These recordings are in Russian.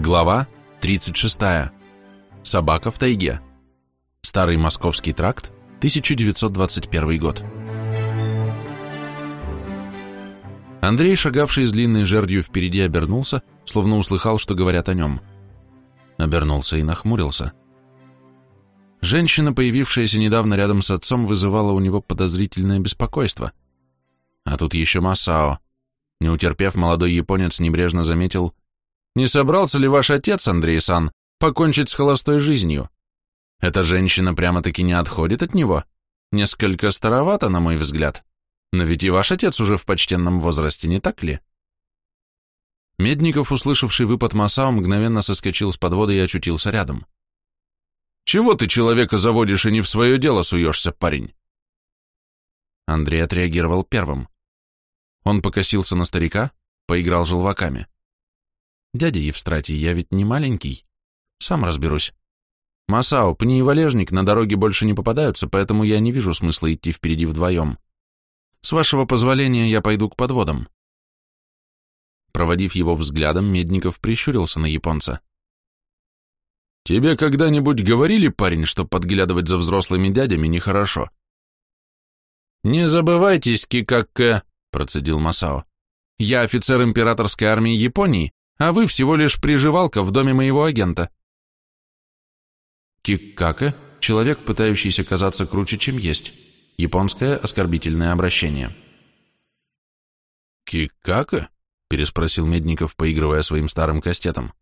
Глава 36. Собака в тайге. Старый Московский тракт, 1921 год. Андрей, шагавший с длинной жердью впереди, обернулся, словно услыхал, что говорят о нем. Обернулся и нахмурился. Женщина, появившаяся недавно рядом с отцом, вызывала у него подозрительное беспокойство. А тут еще Масао. Не утерпев, молодой японец небрежно заметил, «Не собрался ли ваш отец, Андрей-сан, покончить с холостой жизнью? Эта женщина прямо-таки не отходит от него. Несколько старовато, на мой взгляд. Но ведь и ваш отец уже в почтенном возрасте, не так ли?» Медников, услышавший выпад Масао, мгновенно соскочил с подвода и очутился рядом. «Чего ты человека заводишь и не в свое дело суешься, парень?» Андрей отреагировал первым. Он покосился на старика, поиграл желваками. «Дядя Евстратий, я ведь не маленький. Сам разберусь. Масао, пни и валежник на дороге больше не попадаются, поэтому я не вижу смысла идти впереди вдвоем. С вашего позволения я пойду к подводам». Проводив его взглядом, Медников прищурился на японца. «Тебе когда-нибудь говорили, парень, что подглядывать за взрослыми дядями нехорошо?» «Не забывайтесь, Кикакке», — процедил Масао. «Я офицер императорской армии Японии, а вы всего лишь приживалка в доме моего агента». Киккаке — человек, пытающийся казаться круче, чем есть. Японское оскорбительное обращение. «Киккаке?» — переспросил Медников, поигрывая своим старым кастетом.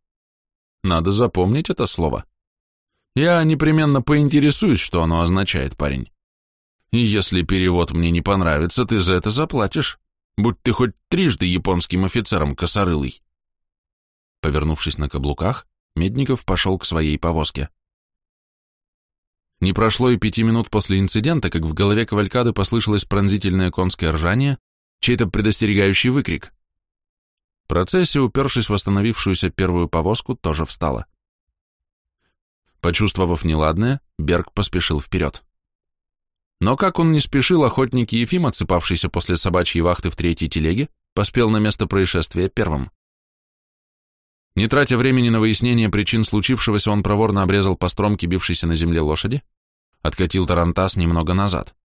«Надо запомнить это слово. Я непременно поинтересуюсь, что оно означает, парень». И если перевод мне не понравится, ты за это заплатишь. Будь ты хоть трижды японским офицером косорылый. Повернувшись на каблуках, Медников пошел к своей повозке. Не прошло и пяти минут после инцидента, как в голове Кавалькады послышалось пронзительное конское ржание, чей-то предостерегающий выкрик. Процессия, упершись в остановившуюся первую повозку, тоже встала. Почувствовав неладное, Берг поспешил вперед. Но как он не спешил, охотник Ефим, отсыпавшийся после собачьей вахты в третьей телеге, поспел на место происшествия первым. Не тратя времени на выяснение причин случившегося, он проворно обрезал по стромке бившейся на земле лошади, откатил тарантас немного назад.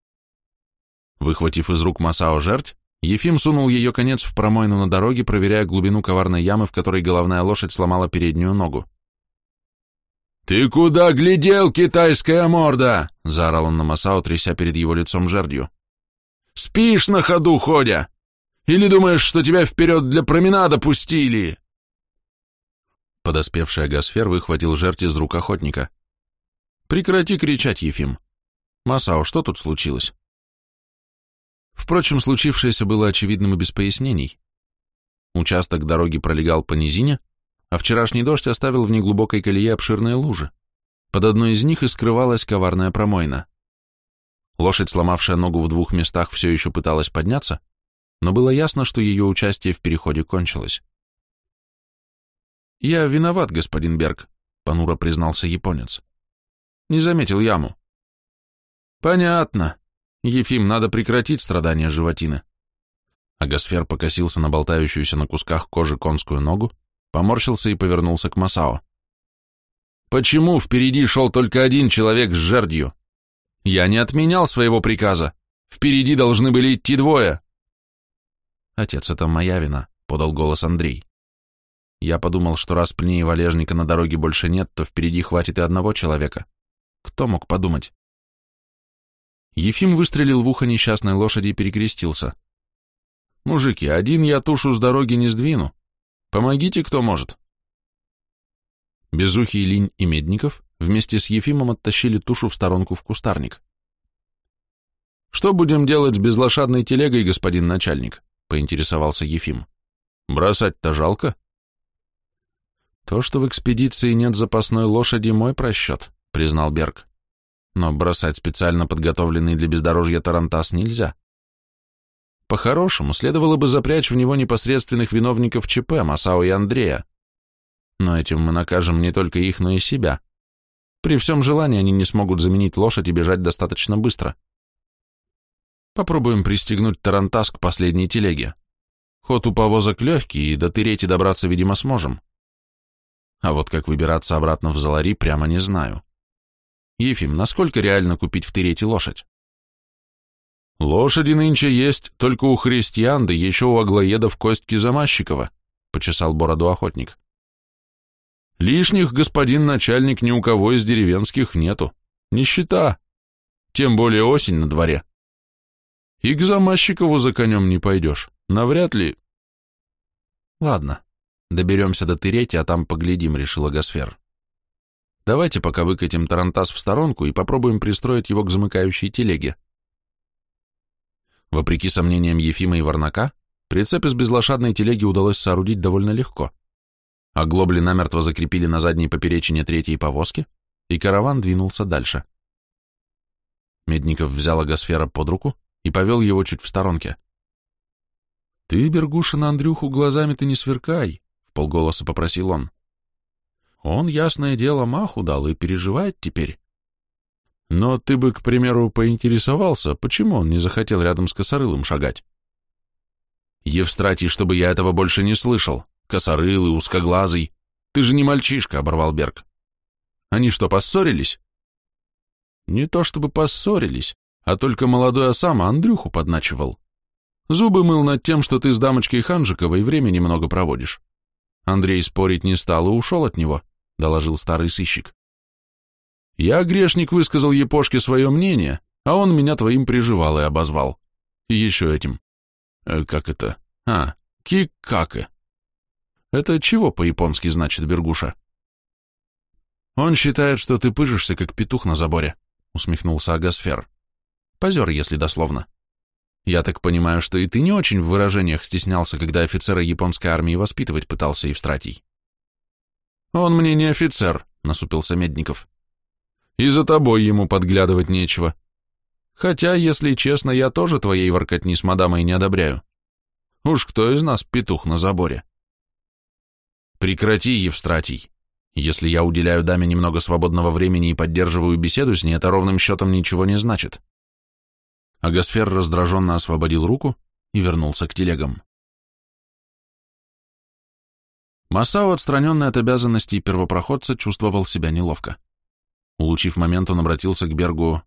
Выхватив из рук Масао жерть, Ефим сунул ее конец в промойну на дороге, проверяя глубину коварной ямы, в которой головная лошадь сломала переднюю ногу. «Ты куда глядел, китайская морда?» — заорал он на Масао, тряся перед его лицом жердью. «Спишь на ходу, ходя? Или думаешь, что тебя вперед для променада пустили?» Подоспевший Агасфер выхватил жерть из рук охотника. «Прекрати кричать, Ефим. Масао, что тут случилось?» Впрочем, случившееся было очевидным и без пояснений. Участок дороги пролегал по низине, а вчерашний дождь оставил в неглубокой колее обширные лужи. Под одной из них и скрывалась коварная промойна. Лошадь, сломавшая ногу в двух местах, все еще пыталась подняться, но было ясно, что ее участие в переходе кончилось. «Я виноват, господин Берг», — понуро признался японец. «Не заметил яму». «Понятно. Ефим, надо прекратить страдания животины». Агасфер покосился на болтающуюся на кусках кожи конскую ногу, поморщился и повернулся к Масао. «Почему впереди шел только один человек с жердью? Я не отменял своего приказа. Впереди должны были идти двое». «Отец, это моя вина», — подал голос Андрей. Я подумал, что раз пней и валежника на дороге больше нет, то впереди хватит и одного человека. Кто мог подумать? Ефим выстрелил в ухо несчастной лошади и перекрестился. «Мужики, один я тушу с дороги не сдвину. Помогите, кто может. Безухий Линь и Медников вместе с Ефимом оттащили тушу в сторонку в кустарник. «Что будем делать с безлошадной телегой, господин начальник?» — поинтересовался Ефим. «Бросать-то жалко?» «То, что в экспедиции нет запасной лошади, мой просчет», — признал Берг. «Но бросать специально подготовленный для бездорожья тарантас нельзя. По-хорошему, следовало бы запрячь в него непосредственных виновников ЧП, Масао и Андрея. Но этим мы накажем не только их, но и себя. При всем желании они не смогут заменить лошадь и бежать достаточно быстро. Попробуем пристегнуть Тарантас к последней телеге. Ход у повозок легкий, и до Тырети добраться, видимо, сможем. А вот как выбираться обратно в Залари, прямо не знаю. Ефим, насколько реально купить в Терете лошадь? Лошади нынче есть только у христиан, да еще у аглоедов Костьки Замащикова, почесал бороду охотник. Лишних, господин начальник, ни у кого из деревенских нету. Нищета. Тем более осень на дворе. И к Замащикову за конем не пойдешь. Навряд ли... Ладно, доберемся до Тырети, а там поглядим, решила Гасфер. Давайте пока выкатим Тарантас в сторонку и попробуем пристроить его к замыкающей телеге. Вопреки сомнениям Ефима и Варнака, прицеп из безлошадной телеги удалось соорудить довольно легко. Оглобли намертво закрепили на задней поперечине третьей повозки, и караван двинулся дальше. Медников взял Агосфера под руку и повел его чуть в сторонке. «Ты, Бергуша, на Андрюху глазами-то не сверкай», — в полголоса попросил он. «Он, ясное дело, маху дал и переживает теперь. Но ты бы, к примеру, поинтересовался, почему он не захотел рядом с Косорылым шагать. Евстратий, чтобы я этого больше не слышал. Косорылый, узкоглазый. Ты же не мальчишка, оборвал Берг. Они что, поссорились? Не то чтобы поссорились, а только молодой Осама Андрюху подначивал. Зубы мыл над тем, что ты с дамочкой Ханжиковой времени много проводишь. Андрей спорить не стал и ушел от него, доложил старый сыщик. Я, грешник, высказал Епошке свое мнение, а он меня твоим приживал и обозвал. И еще этим. Э, как это? А, кикаке. Это чего по-японски значит, Бергуша? Он считает, что ты пыжишься, как петух на заборе, усмехнулся Агасфер. Позер, если дословно. Я так понимаю, что и ты не очень в выражениях стеснялся, когда офицера японской армии воспитывать пытался Евстратий. Он мне не офицер, насупился Медников. И за тобой ему подглядывать нечего. Хотя, если честно, я тоже твоей воркотни с мадамой не одобряю. Уж кто из нас петух на заборе? Прекрати, Евстратий. Если я уделяю даме немного свободного времени и поддерживаю беседу с ней, это ровным счетом ничего не значит. Агасфер раздраженно освободил руку и вернулся к телегам. Масао, отстраненный от обязанностей первопроходца, чувствовал себя неловко. Улучив момент, он обратился к Бергу.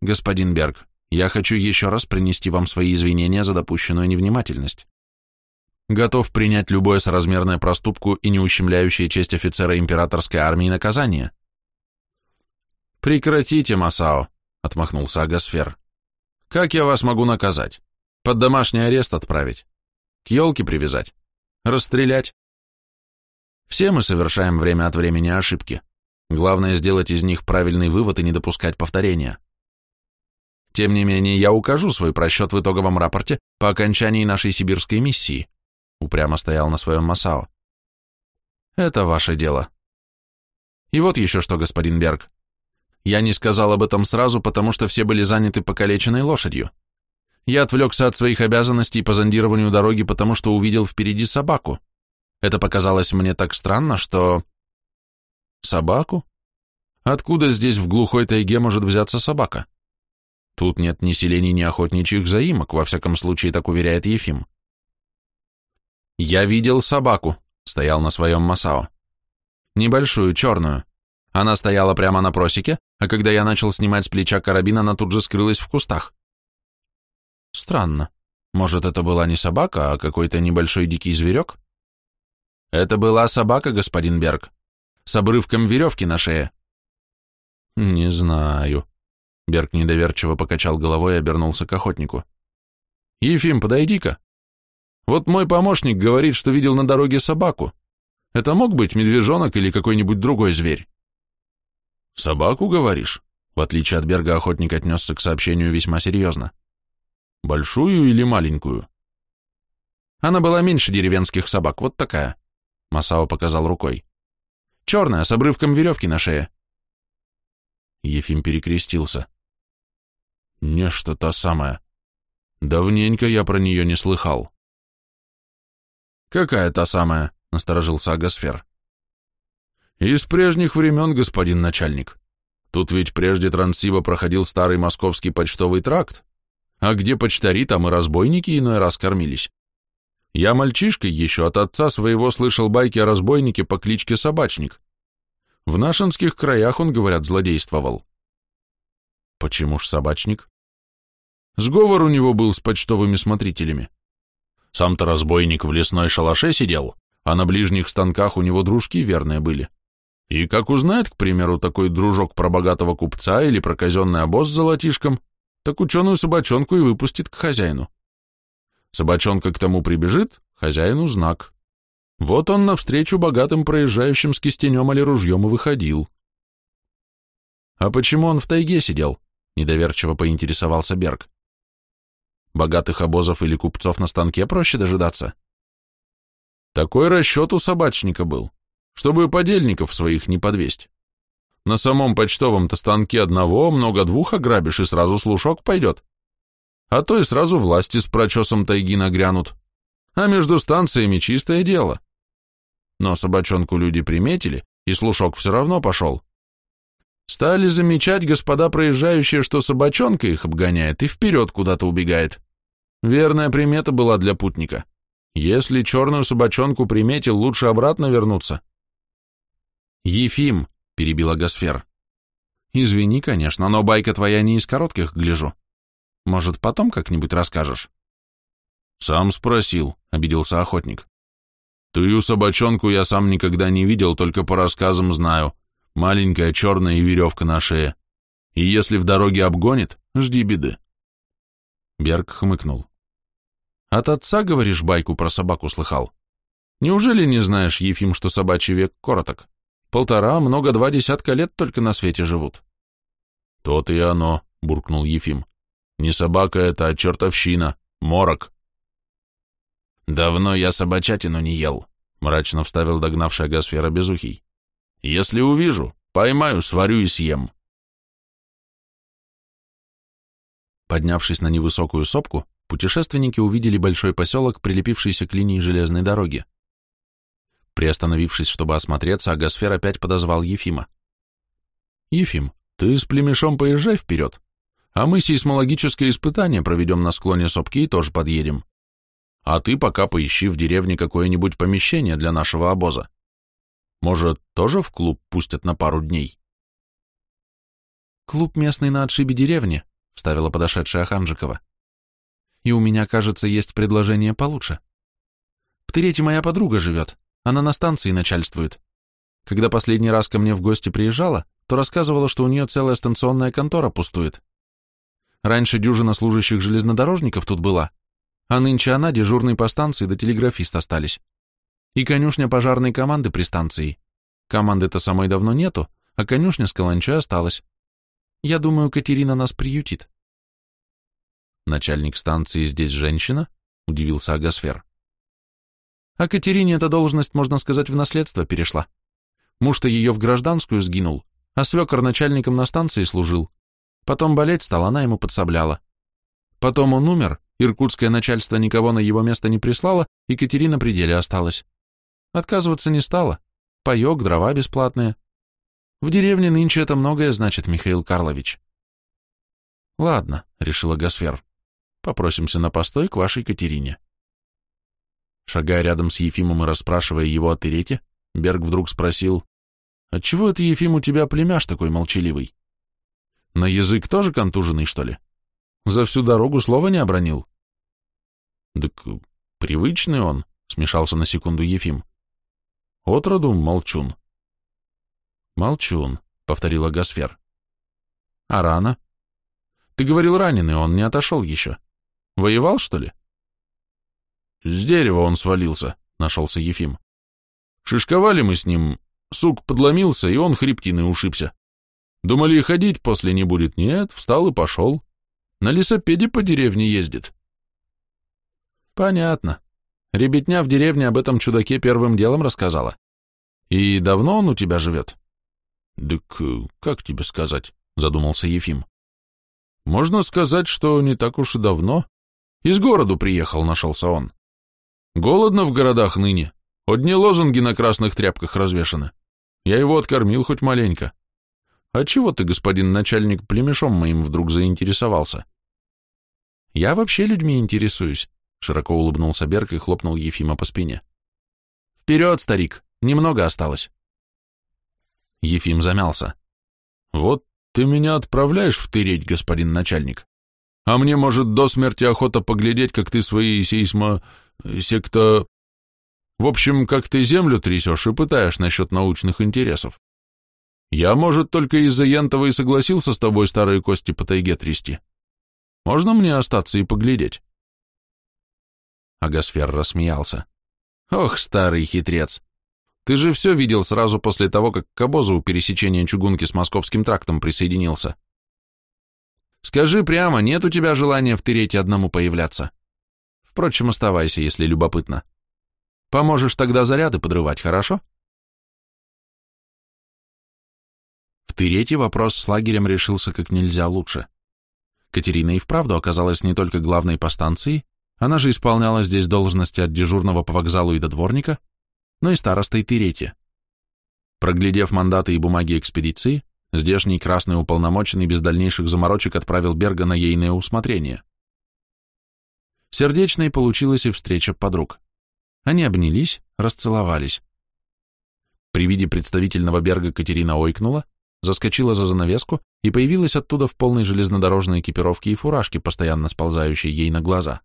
«Господин Берг, я хочу еще раз принести вам свои извинения за допущенную невнимательность. Готов принять любое соразмерное проступку и не ущемляющее честь офицера императорской армии наказание». «Прекратите, Масао», — отмахнулся Агасфер. «Как я вас могу наказать? Под домашний арест отправить? К елке привязать? Расстрелять?» Все мы совершаем время от времени ошибки. Главное сделать из них правильный вывод и не допускать повторения. Тем не менее, я укажу свой просчет в итоговом рапорте по окончании нашей сибирской миссии. Упрямо стоял на своем Масао. Это ваше дело. И вот еще что, господин Берг. Я не сказал об этом сразу, потому что все были заняты покалеченной лошадью. Я отвлекся от своих обязанностей по зондированию дороги, потому что увидел впереди собаку. Это показалось мне так странно, что... Собаку? Откуда здесь в глухой тайге может взяться собака? Тут нет ни селений, ни охотничьих заимок, во всяком случае, так уверяет Ефим. Я видел собаку, стоял на своем Масао. Небольшую, черную. Она стояла прямо на просеке, а когда я начал снимать с плеча карабин, она тут же скрылась в кустах. Странно. Может, это была не собака, а какой-то небольшой дикий зверек? Это была собака, господин Берг с обрывком веревки на шее. Не знаю. Берг недоверчиво покачал головой и обернулся к охотнику. Ефим, подойди-ка. Вот мой помощник говорит, что видел на дороге собаку. Это мог быть медвежонок или какой-нибудь другой зверь? Собаку, говоришь? В отличие от Берга, охотник отнесся к сообщению весьма серьезно. Большую или маленькую? Она была меньше деревенских собак, вот такая. Масао показал рукой. Черная, с обрывком веревки на шее. Ефим перекрестился. Нечто та самая. Давненько я про нее не слыхал. Какая та самая? Насторожился Агасфер. Из прежних времен, господин начальник. Тут ведь прежде Транссиба проходил старый московский почтовый тракт, а где почтари, там и разбойники иной раз кормились. Я мальчишкой еще от отца своего слышал байки о разбойнике по кличке Собачник. В нашинских краях он, говорят, злодействовал. Почему ж собачник? Сговор у него был с почтовыми смотрителями. Сам-то разбойник в лесной шалаше сидел, а на ближних станках у него дружки верные были. И как узнает, к примеру, такой дружок про богатого купца или про казенный обоз с золотишком, так ученую собачонку и выпустит к хозяину. Собачонка к тому прибежит, хозяину знак. Вот он навстречу богатым проезжающим с кистенем или ружьем и выходил. А почему он в тайге сидел? Недоверчиво поинтересовался Берг. Богатых обозов или купцов на станке проще дожидаться. Такой расчет у собачника был, чтобы подельников своих не подвесть. На самом почтовом-то станке одного, много двух ограбишь, и сразу слушок пойдет. А то и сразу власти с прочесом тайги нагрянут. А между станциями чистое дело. Но собачонку люди приметили, и слушок все равно пошел. Стали замечать господа проезжающие, что собачонка их обгоняет и вперед куда-то убегает. Верная примета была для путника. Если черную собачонку приметил, лучше обратно вернуться. «Ефим», — перебила Гасфер. «Извини, конечно, но байка твоя не из коротких, гляжу. Может, потом как-нибудь расскажешь?» «Сам спросил», — обиделся охотник. «Тую собачонку я сам никогда не видел, только по рассказам знаю. Маленькая черная и веревка на шее. И если в дороге обгонит, жди беды». Берг хмыкнул. От отца, говоришь, байку про собаку слыхал? Неужели не знаешь, Ефим, что собачий век короток? Полтора, много два десятка лет только на свете живут. То-то и оно, буркнул Ефим. Не собака это, а чертовщина, морок. Давно я собачатину не ел, мрачно вставил догнавшая Гасфера Безухий. Если увижу, поймаю, сварю и съем. Поднявшись на невысокую сопку, путешественники увидели большой поселок, прилепившийся к линии железной дороги. Приостановившись, чтобы осмотреться, Агасфер опять подозвал Ефима. «Ефим, ты с племешом поезжай вперед, а мы сейсмологическое испытание проведем на склоне сопки и тоже подъедем. А ты пока поищи в деревне какое-нибудь помещение для нашего обоза. Может, тоже в клуб пустят на пару дней?» «Клуб местный на отшибе деревни», — вставила подошедшая Ханжикова и у меня, кажется, есть предложение получше. В Терете моя подруга живет, она на станции начальствует. Когда последний раз ко мне в гости приезжала, то рассказывала, что у нее целая станционная контора пустует. Раньше дюжина служащих железнодорожников тут была, а нынче она дежурный по станции да телеграфист остались. И конюшня пожарной команды при станции. Команды-то самой давно нету, а конюшня с каланчой осталась. Я думаю, Катерина нас приютит. Начальник станции здесь женщина? Удивился Агасфер. А Катерине эта должность, можно сказать, в наследство перешла. Муж-то ее в гражданскую сгинул, а свекор начальником на станции служил. Потом болеть стал, она ему подсобляла. Потом он умер, иркутское начальство никого на его место не прислало, и Катерина при деле осталась. Отказываться не стала. Паек, дрова бесплатные. В деревне нынче это многое значит, Михаил Карлович. Ладно, решила Гасфер. Попросимся на постой к вашей Катерине. Шагая рядом с Ефимом и расспрашивая его о Терете, Берг вдруг спросил, «Отчего это, Ефим, у тебя племяш такой молчаливый? На язык тоже контуженный, что ли? За всю дорогу слова не обронил?» «Так привычный он», — смешался на секунду Ефим. «Отроду молчун». «Молчун», — повторила Гасфер. «А рано?» «Ты говорил раненый, он не отошел еще». Воевал, что ли? С дерева он свалился, нашелся Ефим. Шишковали мы с ним, сук подломился, и он хребтиной ушибся. Думали, ходить после не будет. Нет, встал и пошел. На лесопеде по деревне ездит. Понятно. Ребятня в деревне об этом чудаке первым делом рассказала. И давно он у тебя живет? Так как тебе сказать, задумался Ефим. Можно сказать, что не так уж и давно. Из городу приехал, нашелся он. Голодно в городах ныне. Одни лозунги на красных тряпках развешаны. Я его откормил хоть маленько. А чего ты, господин начальник, племешом моим вдруг заинтересовался? Я вообще людьми интересуюсь, широко улыбнулся Берг и хлопнул Ефима по спине. Вперед, старик, немного осталось. Ефим замялся. Вот ты меня отправляешь втыреть, господин начальник. А мне, может, до смерти охота поглядеть, как ты свои сейсмо... секта... В общем, как ты землю трясешь и пытаешь насчет научных интересов. Я, может, только из-за Янтова и согласился с тобой старые кости по тайге трясти. Можно мне остаться и поглядеть?» Агасфер рассмеялся. «Ох, старый хитрец! Ты же все видел сразу после того, как к обозу пересечения чугунки с московским трактом присоединился. Скажи прямо, нет у тебя желания в Тырете одному появляться? Впрочем, оставайся, если любопытно. Поможешь тогда заряды подрывать, хорошо?» В Тырете вопрос с лагерем решился как нельзя лучше. Катерина и вправду оказалась не только главной по станции, она же исполняла здесь должности от дежурного по вокзалу и до дворника, но и старостой Терети. Проглядев мандаты и бумаги экспедиции, здешний красный уполномоченный без дальнейших заморочек отправил Берга на ейное усмотрение. Сердечной получилась и встреча подруг. Они обнялись, расцеловались. При виде представительного Берга Катерина ойкнула, заскочила за занавеску и появилась оттуда в полной железнодорожной экипировке и фуражке, постоянно сползающей ей на глаза.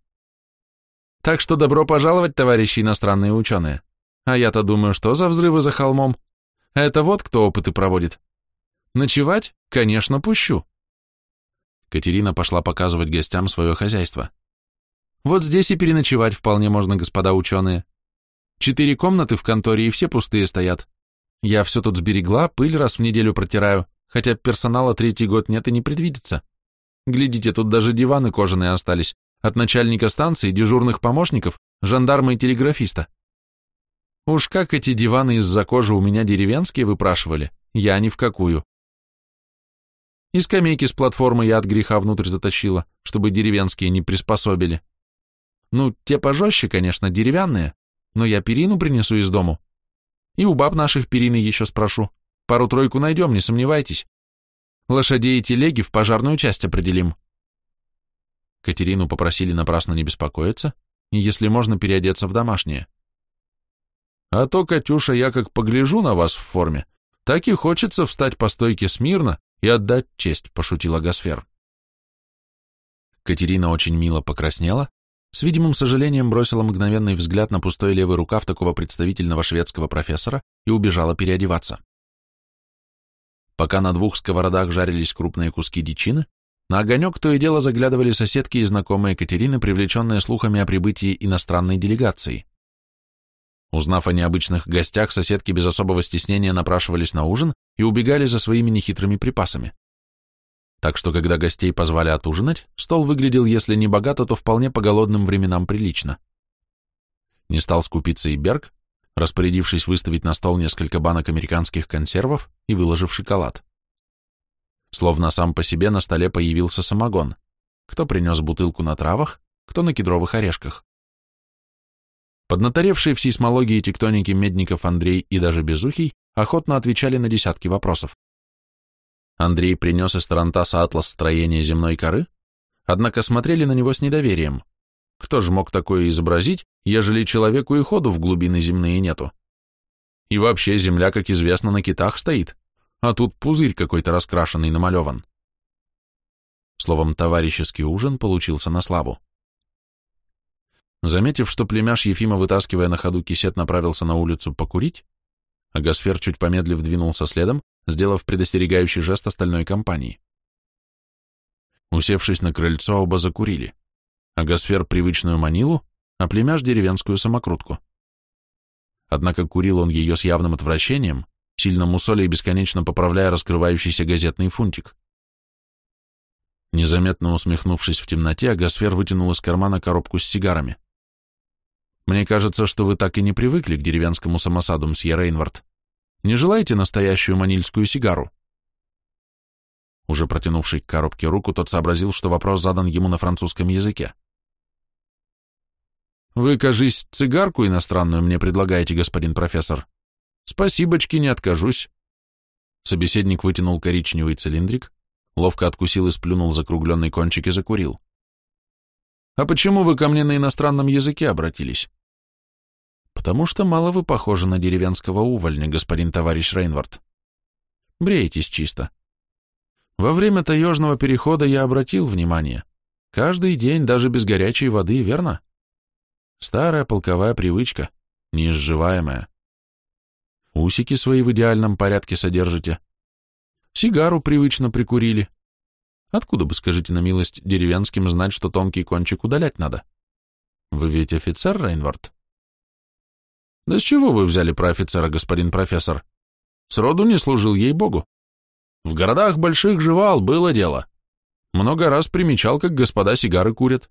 Так что добро пожаловать, товарищи иностранные ученые. А я-то думаю, что за взрывы за холмом? Это вот кто опыты проводит. Ночевать? Конечно, пущу. Катерина пошла показывать гостям свое хозяйство. Вот здесь и переночевать вполне можно, господа ученые. Четыре комнаты в конторе, и все пустые стоят. Я все тут сберегла, пыль раз в неделю протираю, хотя персонала третий год нет и не предвидится. Глядите, тут даже диваны кожаные остались, от начальника станции, дежурных помощников, жандарма и телеграфиста. Уж как эти диваны из-за кожи у меня деревенские выпрашивали, я ни в какую. И скамейки с платформы я от греха внутрь затащила, чтобы деревенские не приспособили. Ну, те пожестче, конечно, деревянные, но я перину принесу из дому. И у баб наших перины еще спрошу. Пару-тройку найдем, не сомневайтесь. Лошадей и телеги в пожарную часть определим. Катерину попросили напрасно не беспокоиться, и если можно переодеться в домашнее. А то, Катюша, я как погляжу на вас в форме, так и хочется встать по стойке смирно и отдать честь, пошутила Гасфер. Катерина очень мило покраснела, с видимым сожалением бросила мгновенный взгляд на пустой левый рукав такого представительного шведского профессора и убежала переодеваться. Пока на двух сковородах жарились крупные куски дичины, на огонек то и дело заглядывали соседки и знакомые Катерины, привлеченные слухами о прибытии иностранной делегации. Узнав о необычных гостях, соседки без особого стеснения напрашивались на ужин и убегали за своими нехитрыми припасами. Так что, когда гостей позвали отужинать, стол выглядел, если не богато, то вполне по голодным временам прилично. Не стал скупиться и Берг, распорядившись выставить на стол несколько банок американских консервов и выложив шоколад. Словно сам по себе на столе появился самогон. Кто принес бутылку на травах, кто на кедровых орешках. Поднаторевшие в сейсмологии и тектонике Медников Андрей и даже Безухий охотно отвечали на десятки вопросов. Андрей принес из Тарантаса атлас строения земной коры, однако смотрели на него с недоверием. Кто же мог такое изобразить, ежели человеку и ходу в глубины земные нету? И вообще земля, как известно, на китах стоит а тут пузырь какой-то раскрашенный намалеван. Словом, товарищеский ужин получился на славу. Заметив, что племяш Ефима, вытаскивая на ходу кисет, направился на улицу покурить, а Гасфер, чуть помедлив, двинулся следом, сделав предостерегающий жест остальной компании. Усевшись на крыльцо, оба закурили. А Гасфер привычную манилу, а племяш деревенскую самокрутку. Однако курил он ее с явным отвращением, сильно мусоля и бесконечно поправляя раскрывающийся газетный фунтик. Незаметно усмехнувшись в темноте, Агасфер вытянул из кармана коробку с сигарами. «Мне кажется, что вы так и не привыкли к деревенскому самосаду, мсье Рейнвард. Не желаете настоящую манильскую сигару?» Уже протянувший к коробке руку, тот сообразил, что вопрос задан ему на французском языке. «Вы, кажись, цигарку иностранную мне предлагаете, господин профессор?» Спасибочки, не откажусь. Собеседник вытянул коричневый цилиндрик, ловко откусил и сплюнул закругленный кончик и закурил. А почему вы ко мне на иностранном языке обратились? Потому что мало вы похожи на деревенского увольня, господин товарищ Рейнвард. Бреетесь чисто. Во время таежного перехода я обратил внимание. Каждый день, даже без горячей воды, верно? Старая полковая привычка, неизживаемая. Усики свои в идеальном порядке содержите. Сигару привычно прикурили. Откуда бы, скажите на милость, деревенским знать, что тонкий кончик удалять надо? Вы ведь офицер, Рейнвард? Да с чего вы взяли про офицера, господин профессор? Сроду не служил ей-богу. В городах больших жевал, было дело. Много раз примечал, как господа сигары курят.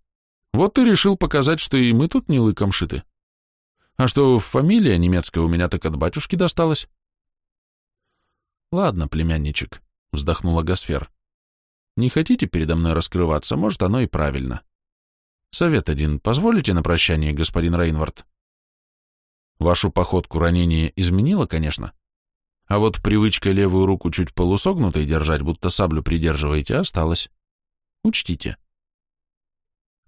Вот и решил показать, что и мы тут не лыком шиты. А что фамилия немецкая у меня так от батюшки досталась? Ладно, племянничек, вздохнула Гасфер. Не хотите передо мной раскрываться, может, оно и правильно. Совет один, позволите на прощание, господин Рейнвард? Вашу походку ранение изменило, конечно, а вот привычка левую руку чуть полусогнутой держать, будто саблю придерживаете, осталась. Учтите.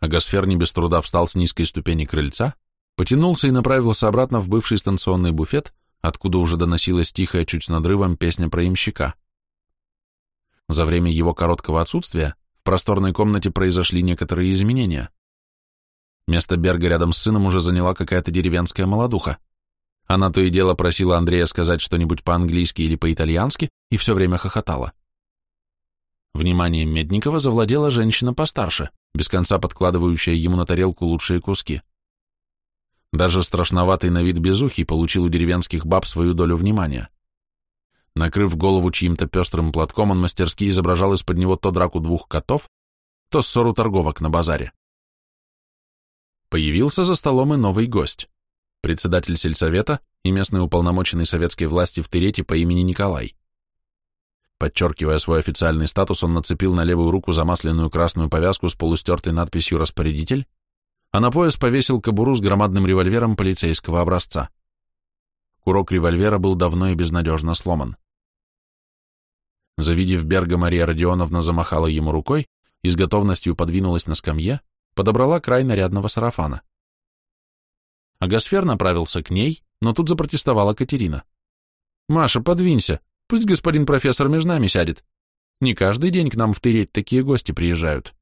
Агасфер не без труда встал с низкой ступени крыльца, потянулся и направился обратно в бывший станционный буфет, откуда уже доносилась тихая, чуть с надрывом, песня про имщика. За время его короткого отсутствия в просторной комнате произошли некоторые изменения. Место Берга рядом с сыном уже заняла какая-то деревенская молодуха. Она то и дело просила Андрея сказать что-нибудь по-английски или по-итальянски и все время хохотала. Вниманием Медникова завладела женщина постарше, без конца подкладывающая ему на тарелку лучшие куски. Даже страшноватый на вид безухий получил у деревенских баб свою долю внимания. Накрыв голову чьим-то пестрым платком, он мастерски изображал из-под него то драку двух котов, то ссору торговок на базаре. Появился за столом и новый гость, председатель сельсовета и местный уполномоченный советской власти в Терете по имени Николай. Подчеркивая свой официальный статус, он нацепил на левую руку замасленную красную повязку с полустертой надписью «Распорядитель», а на пояс повесил кобуру с громадным револьвером полицейского образца. Курок револьвера был давно и безнадежно сломан. Завидев Берга, Мария Родионовна замахала ему рукой и с готовностью подвинулась на скамье, подобрала край нарядного сарафана. Агасфер направился к ней, но тут запротестовала Катерина. «Маша, подвинься, пусть господин профессор между нами сядет. Не каждый день к нам в Тыреть такие гости приезжают».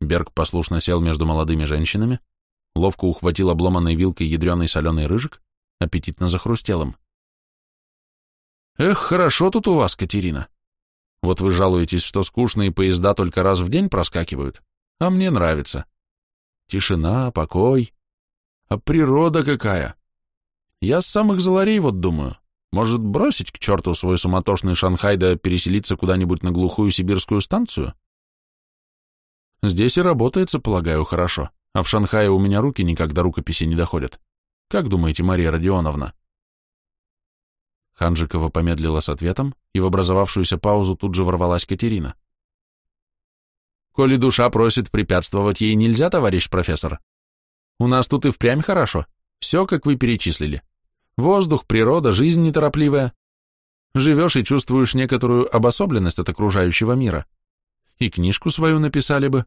Берг послушно сел между молодыми женщинами, ловко ухватил обломанной вилкой ядреный соленый рыжик, аппетитно захрустел им. «Эх, хорошо тут у вас, Катерина. Вот вы жалуетесь, что скучные поезда только раз в день проскакивают, а мне нравится. Тишина, покой. А природа какая! Я с самых заларей вот думаю, может бросить к черту свой суматошный Шанхай да переселиться куда-нибудь на глухую сибирскую станцию?» Здесь и работается, полагаю, хорошо, а в Шанхае у меня руки никак до рукописи не доходят. Как думаете, Мария Родионовна?» Ханжикова помедлила с ответом, и в образовавшуюся паузу тут же ворвалась Катерина. «Коли душа просит препятствовать ей нельзя, товарищ профессор. У нас тут и впрямь хорошо, все, как вы перечислили. Воздух, природа, жизнь неторопливая. Живешь и чувствуешь некоторую обособленность от окружающего мира и книжку свою написали бы.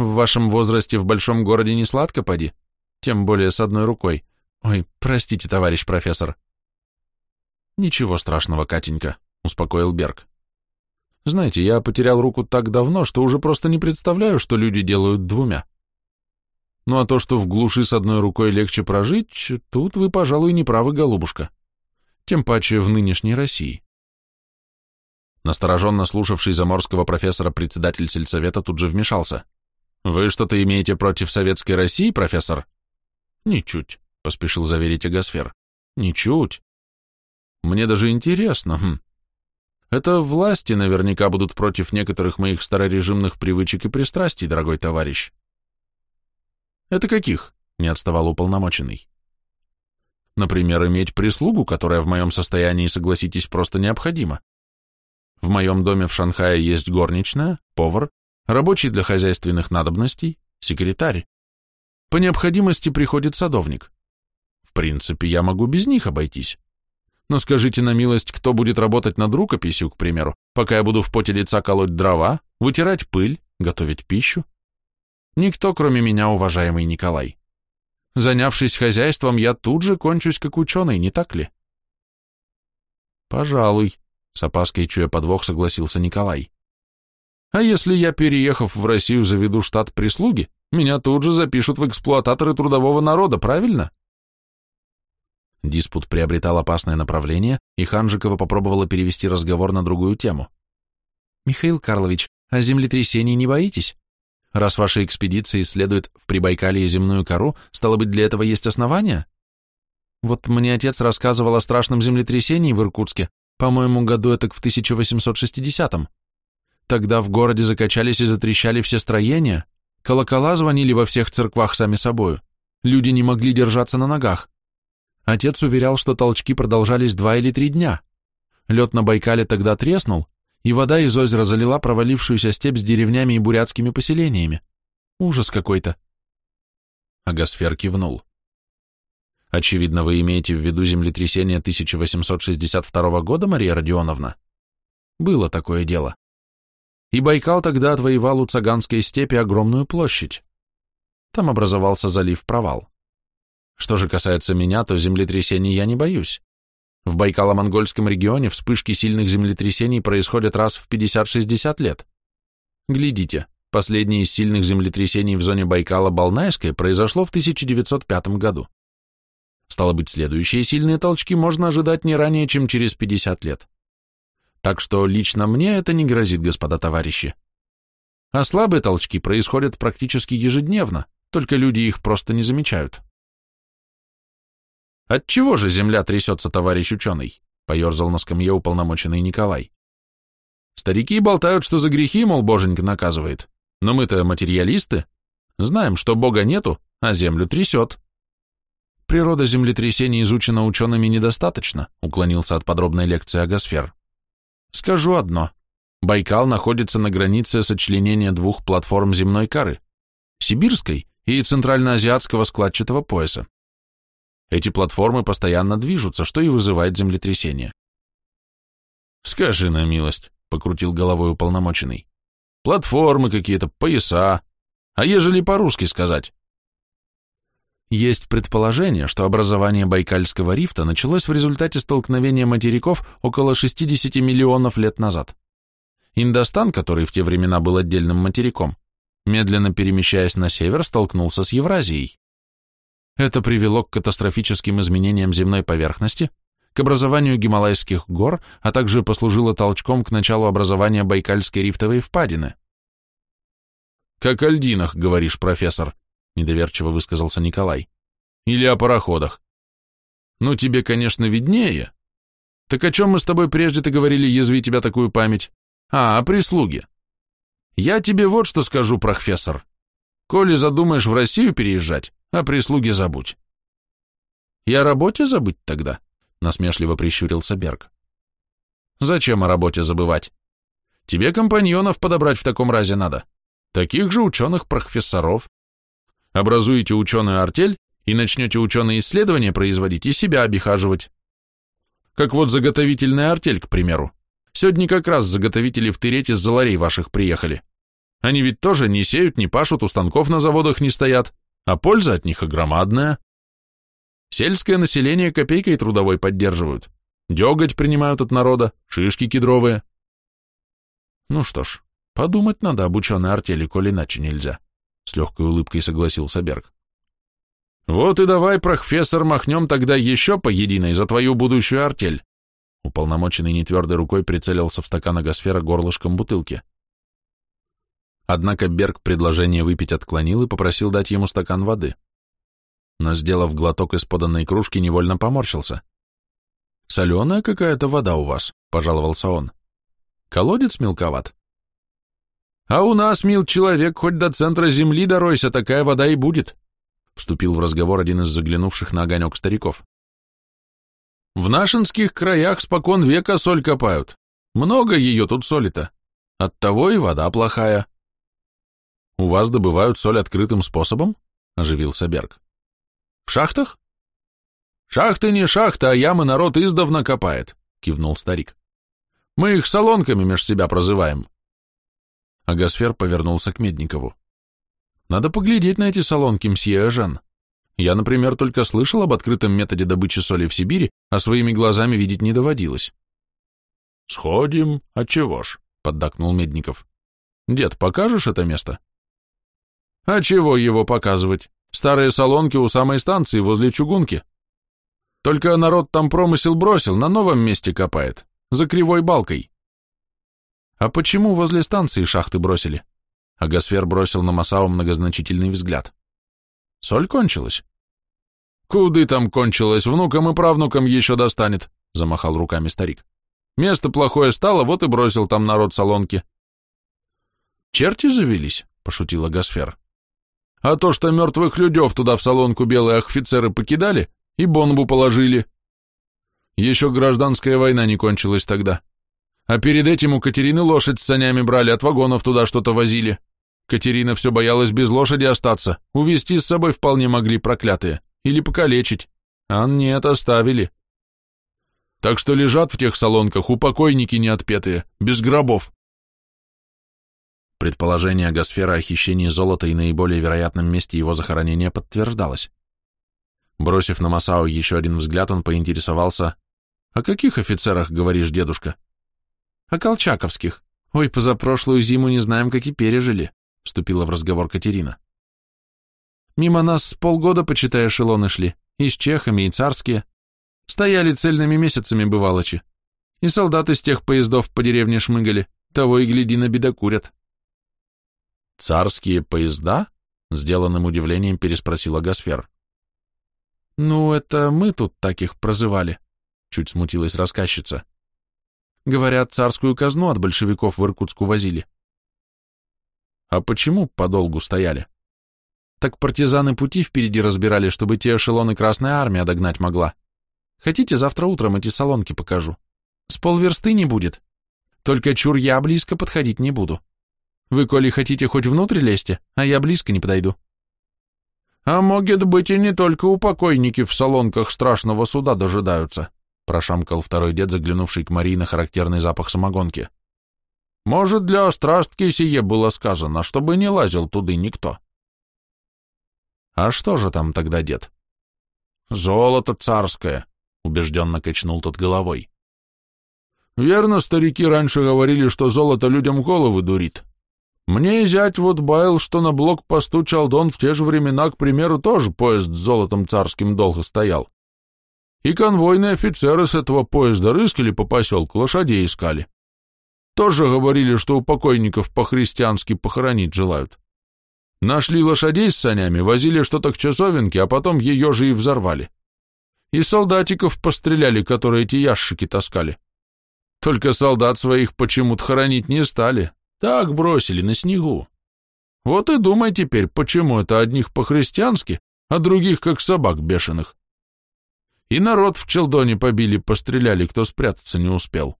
В вашем возрасте в большом городе не сладко поди, тем более с одной рукой. Ой, простите, товарищ профессор. Ничего страшного, Катенька, успокоил Берг. Знаете, я потерял руку так давно, что уже просто не представляю, что люди делают двумя. Ну а то, что в глуши с одной рукой легче прожить, тут вы, пожалуй, не правы, голубушка. Тем паче в нынешней России. Настороженно слушавший заморского профессора председатель сельсовета тут же вмешался. «Вы что-то имеете против советской России, профессор?» «Ничуть», — поспешил заверить Агасфер. «Ничуть. Мне даже интересно. Хм. Это власти наверняка будут против некоторых моих старорежимных привычек и пристрастий, дорогой товарищ». «Это каких?» — не отставал уполномоченный. «Например, иметь прислугу, которая в моем состоянии, согласитесь, просто необходима. В моем доме в Шанхае есть горничная, повар, рабочий для хозяйственных надобностей, секретарь. По необходимости приходит садовник. В принципе, я могу без них обойтись. Но скажите на милость, кто будет работать над рукописью, к примеру, пока я буду в поте лица колоть дрова, вытирать пыль, готовить пищу? Никто, кроме меня, уважаемый Николай. Занявшись хозяйством, я тут же кончусь как ученый, не так ли? Пожалуй, с опаской чуя подвох, согласился Николай. А если я, переехав в Россию, заведу штат прислуги, меня тут же запишут в эксплуататоры трудового народа, правильно? Диспут приобретал опасное направление, и Ханжикова попробовала перевести разговор на другую тему. «Михаил Карлович, а землетрясений не боитесь? Раз ваша экспедиция исследует в Прибайкалье земную кору, стало быть, для этого есть основания? Вот мне отец рассказывал о страшном землетрясении в Иркутске, по-моему, году это в 1860-м. Тогда в городе закачались и затрещали все строения, колокола звонили во всех церквах сами собою, люди не могли держаться на ногах. Отец уверял, что толчки продолжались два или три дня. Лед на Байкале тогда треснул, и вода из озера залила провалившуюся степь с деревнями и бурятскими поселениями. Ужас какой-то. Агасфер кивнул. Очевидно, вы имеете в виду землетрясение 1862 года, Мария Родионовна? Было такое дело. И Байкал тогда отвоевал у Цаганской степи огромную площадь. Там образовался залив-провал. Что же касается меня, то землетрясений я не боюсь. В Байкало-Монгольском регионе вспышки сильных землетрясений происходят раз в 50-60 лет. Глядите, последнее из сильных землетрясений в зоне Байкала-Балнайской произошло в 1905 году. Стало быть, следующие сильные толчки можно ожидать не ранее, чем через 50 лет. Так что лично мне это не грозит, господа товарищи. А слабые толчки происходят практически ежедневно, только люди их просто не замечают. «Отчего же земля трясется, товарищ ученый?» — поерзал на скамье уполномоченный Николай. «Старики болтают, что за грехи, мол, боженька наказывает. Но мы-то материалисты. Знаем, что Бога нету, а землю трясет». «Природа землетрясений изучена учеными недостаточно», — уклонился от подробной лекции Агосфер. «Скажу одно. Байкал находится на границе сочленения двух платформ земной коры — сибирской и центральноазиатского складчатого пояса. Эти платформы постоянно движутся, что и вызывает землетрясение. «Скажи на милость», — покрутил головой уполномоченный. «Платформы какие-то, пояса. А ежели по-русски сказать?» Есть предположение, что образование Байкальского рифта началось в результате столкновения материков около 60 миллионов лет назад. Индостан, который в те времена был отдельным материком, медленно перемещаясь на север, столкнулся с Евразией. Это привело к катастрофическим изменениям земной поверхности, к образованию Гималайских гор, а также послужило толчком к началу образования Байкальской рифтовой впадины. «Как о льдинах, говоришь, профессор», — недоверчиво высказался Николай. «Или о пароходах. Ну, тебе, конечно, виднее. Так о чем мы с тобой прежде-то говорили, язви тебя такую память? А, о прислуге. Я тебе вот что скажу, профессор. Коли задумаешь в Россию переезжать, о прислуге забудь. И о работе забыть тогда, насмешливо прищурился Берг. Зачем о работе забывать? Тебе компаньонов подобрать в таком разе надо. Таких же ученых-профессоров. Образуете ученую артель и начнете ученые исследования производить и себя обихаживать. Как вот заготовительная артель, к примеру. Сегодня как раз заготовители в Тырете с заларей ваших приехали. Они ведь тоже не сеют, не пашут, у станков на заводах не стоят а польза от них огромадная. Сельское население копейкой трудовой поддерживают, деготь принимают от народа, шишки кедровые. Ну что ж, подумать надо об ученой артели, коли иначе нельзя, с легкой улыбкой согласился Берг. Вот и давай, профессор, махнем тогда еще по единой за твою будущую артель. Уполномоченный нетвердой рукой прицелился в стакан агосфера горлышком бутылки. Однако Берг предложение выпить отклонил и попросил дать ему стакан воды. Но, сделав глоток из поданной кружки, невольно поморщился. «Соленая какая-то вода у вас», — пожаловался он. «Колодец мелковат». «А у нас, мил человек, хоть до центра земли доройся, такая вода и будет», — вступил в разговор один из заглянувших на огонек стариков. «В нашинских краях спокон века соль копают. Много ее тут соли-то. Оттого и вода плохая». «У вас добывают соль открытым способом?» — оживился Берг. «В шахтах?» «Шахты не шахты, а ямы народ издавна копает», — кивнул старик. «Мы их солонками меж себя прозываем». А Гасфер повернулся к Медникову. Надо поглядеть на эти солонки, мсье Эжен. Я, например, только слышал об открытом методе добычи соли в Сибири, а своими глазами видеть не доводилось. «Сходим, отчего ж», — поддакнул Медников. «Дед, покажешь это место?» «А чего его показывать? Старые солонки у самой станции, возле чугунки. Только народ там промысел бросил, на новом месте копает, за кривой балкой». «А почему возле станции шахты бросили?» А Гасфер бросил на Масау многозначительный взгляд. «Соль кончилась?» «Куды там кончилась? Внукам и правнукам еще достанет», — замахал руками старик. «Место плохое стало, вот и бросил там народ солонки». «Черти завелись?» — пошутила Гасфер. «А то, что мертвых людев туда в солонку белые офицеры покидали и бомбу положили. Еще гражданская война не кончилась тогда. А перед этим у Катерины лошадь с санями брали, от вагонов туда что-то возили. Катерина все боялась без лошади остаться, увезти с собой вполне могли проклятые, или покалечить. А нет, оставили. Так что лежат в тех салонках упокойники неотпетые, без гробов. Предположение Гасфера о хищении золота и наиболее вероятном месте его захоронения подтверждалось. Бросив на Масао еще один взгляд, он поинтересовался, «О каких офицерах, говоришь, дедушка?» «О колчаковских. Ой, позапрошлую зиму не знаем, как и пережили», — вступила в разговор Катерина. «Мимо нас с полгода, почитай, эшелоны шли, и с чехами, и царские. Стояли цельными месяцами бывалочи. И солдаты с тех поездов по деревне шмыгали, того и гляди, на бедокурят». «Царские поезда?» — сделанным удивлением переспросила Гасфер. «Ну, это мы тут таких прозывали», — чуть смутилась рассказчица. «Говорят, царскую казну от большевиков в Иркутску возили». А почему подолгу стояли? Так партизаны пути впереди разбирали, чтобы те эшелоны Красная Армия догнать могла. Хотите, завтра утром эти салонки покажу? С полверсты не будет. Только чур я близко подходить не буду. Вы, коли хотите, хоть внутрь лезьте, а я близко не подойду. А может быть и не только у покойники в салонках страшного суда дожидаются, прошамкал второй дед, заглянувший к Марии на характерный запах самогонки. Может, для острастки сие было сказано, чтобы не лазил туды никто. А что же там тогда, дед? Золото царское, убежденно качнул тот головой. Верно, старики раньше говорили, что золото людям головы дурит. Мне зять вот баял, что на блокпосту Чалдон в те же времена, к примеру, тоже поезд с золотом царским долго стоял. И конвойные офицеры с этого поезда рыскали по поселку, лошадей искали. Тоже говорили, что у покойников по-христиански похоронить желают. Нашли лошадей с санями, возили что-то к часовенке, а потом ее же и взорвали. И солдатиков постреляли, которые эти ящики таскали. Только солдат своих почему-то хоронить не стали, так бросили на снегу. Вот и думай теперь, почему это одних по-христиански, а других как собак бешеных. И народ в Челдоне побили, постреляли, кто спрятаться не успел.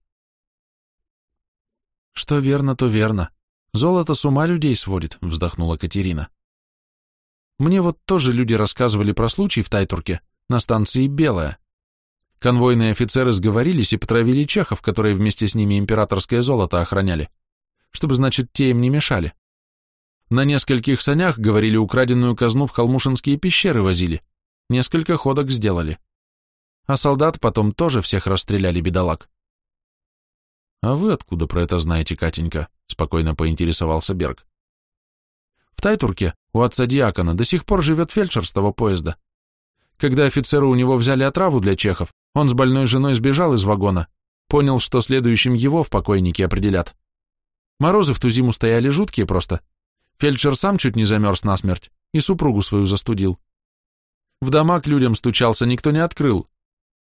Что верно, то верно. Золото с ума людей сводит, вздохнула Катерина. Мне вот тоже люди рассказывали про случай в Тайтурке, на станции Белая. Конвойные офицеры сговорились и потравили чехов, которые вместе с ними императорское золото охраняли, чтобы, значит, те им не мешали. На нескольких санях, говорили, украденную казну в холмушинские пещеры возили. Несколько ходок сделали. А солдат потом тоже всех расстреляли, бедолаг. «А вы откуда про это знаете, Катенька?» — спокойно поинтересовался Берг. «В Тайтурке у отца Диакона до сих пор живет фельдшер с того поезда. Когда офицеры у него взяли отраву для чехов, он с больной женой сбежал из вагона, понял, что следующим его в покойники определят. Морозы в ту зиму стояли жуткие просто. Фельдшер сам чуть не замерз насмерть и супругу свою застудил. В дома к людям стучался, никто не открыл.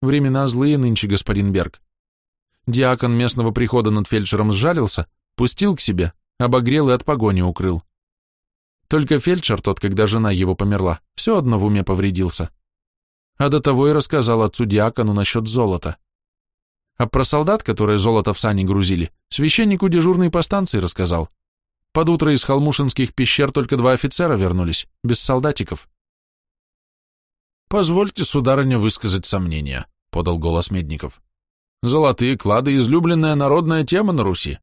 Времена злые нынче, господин Берг. Диакон местного прихода над фельдшером сжалился, пустил к себе, обогрел и от погони укрыл. Только фельдшер тот, когда жена его померла, все одно в уме повредился. А до того и рассказал отцу Диакону насчет золота. А про солдат, которые золото в сани грузили, священнику дежурный по станции рассказал. Под утро из холмушинских пещер только два офицера вернулись, без солдатиков. «Позвольте, сударыня, высказать сомнения», — подал голос Медников. Золотые клады – излюбленная народная тема на Руси.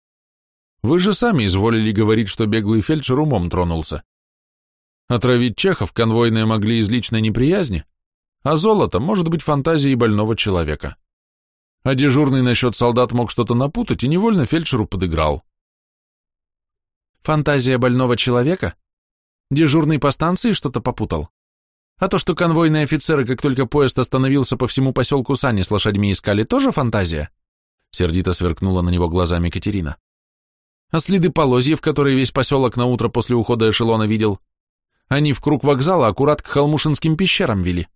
Вы же сами изволили говорить, что беглый фельдшер умом тронулся. Отравить чехов конвойные могли из личной неприязни, а золото может быть фантазией больного человека. А дежурный насчет солдат мог что-то напутать и невольно фельдшеру подыграл. Фантазия больного человека? Дежурный по станции что-то попутал? А то, что конвойные офицеры, как только поезд остановился по всему поселку сани с лошадьми искали, тоже фантазия? Сердито сверкнула на него глазами Катерина. А следы полозьев, которые весь поселок на утро после ухода эшелона видел, они в круг вокзала аккурат к Холмушинским пещерам вели.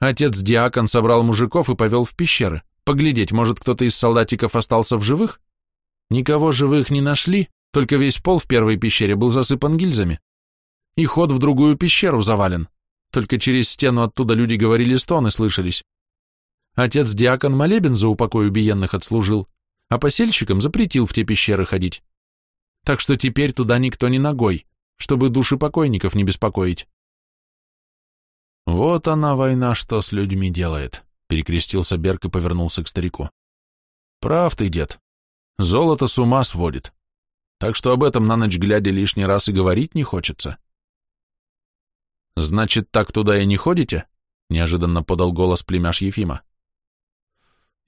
Отец-диакон собрал мужиков и повел в пещеры. Поглядеть, может, кто-то из солдатиков остался в живых? Никого живых не нашли, только весь пол в первой пещере был засыпан гильзами. И ход в другую пещеру завален. Только через стену оттуда люди говорили, стоны слышались. Отец-диакон молебен за упокой убиенных отслужил, а посельщикам запретил в те пещеры ходить. Так что теперь туда никто не ногой, чтобы души покойников не беспокоить. Вот она война, что с людьми делает, перекрестился Берг и повернулся к старику. Прав ты, дед. Золото с ума сводит. Так что об этом на ночь глядя лишний раз и говорить не хочется. Значит, так туда и не ходите? Неожиданно подал голос племяш Ефима.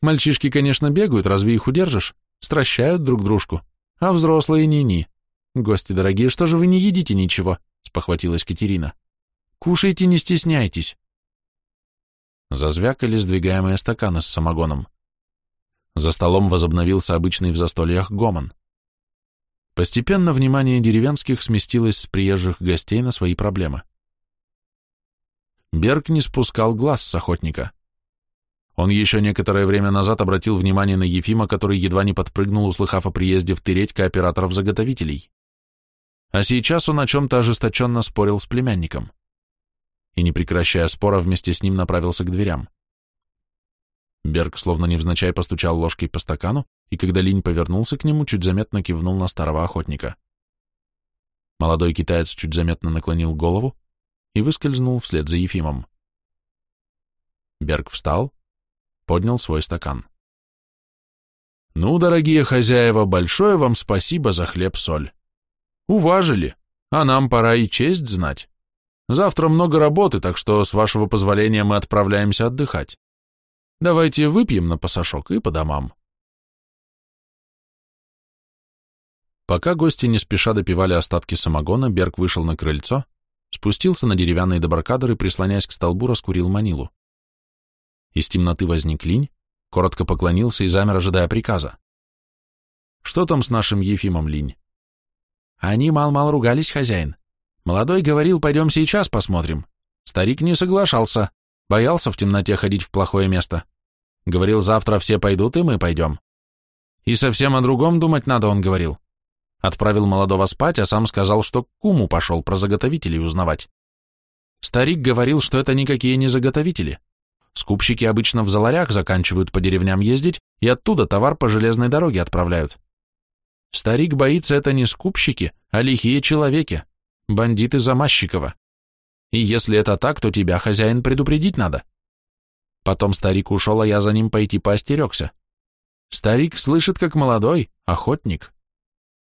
Мальчишки, конечно, бегают, разве их удержишь? Стращают друг дружку. А взрослые ни-ни. Гости дорогие, что же вы не едите ничего? Спохватилась Катерина. Кушайте, не стесняйтесь. Зазвякали сдвигаемые стаканы с самогоном. За столом возобновился обычный в застольях гомон. Постепенно внимание деревенских сместилось с приезжих гостей на свои проблемы. Берг не спускал глаз с охотника. Он еще некоторое время назад обратил внимание на Ефима, который едва не подпрыгнул, услыхав о приезде в Тыреть кооператоров-заготовителей. А сейчас он о чем-то ожесточенно спорил с племянником и, не прекращая спора, вместе с ним направился к дверям. Берг словно невзначай постучал ложкой по стакану, и когда Линь повернулся к нему, чуть заметно кивнул на старого охотника. Молодой китаец чуть заметно наклонил голову и выскользнул вслед за Ефимом. Берг встал, поднял свой стакан. «Ну, дорогие хозяева, большое вам спасибо за хлеб-соль. Уважили, а нам пора и честь знать. Завтра много работы, так что, с вашего позволения, мы отправляемся отдыхать. Давайте выпьем на пасашок и по домам. Пока гости не спеша допивали остатки самогона, Берг вышел на крыльцо, спустился на деревянный доброкадр и, прислоняясь к столбу, раскурил манилу. Из темноты возник линь, коротко поклонился и замер, ожидая приказа. «Что там с нашим Ефимом, линь?» «Они мал-мал ругались, хозяин. Молодой говорил, пойдем сейчас посмотрим. Старик не соглашался, боялся в темноте ходить в плохое место. Говорил, завтра все пойдут, и мы пойдем. И совсем о другом думать надо, он говорил. Отправил молодого спать, а сам сказал, что к куму пошел про заготовителей узнавать. Старик говорил, что это никакие не заготовители. Скупщики обычно в заларях заканчивают по деревням ездить и оттуда товар по железной дороге отправляют. Старик боится, это не скупщики, а лихие человеки, бандиты Замащикова. И если это так, то тебя, хозяин, предупредить надо. Потом старик ушел, а я за ним пойти поостерегся. Старик слышит, как молодой, охотник.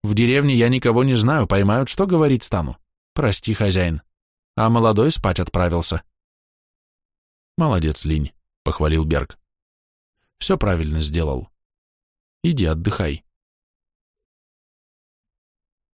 В деревне я никого не знаю, поймают, что говорить стану. Прости, хозяин. А молодой спать отправился. Молодец, Линь, похвалил Берг. Все правильно сделал. Иди отдыхай.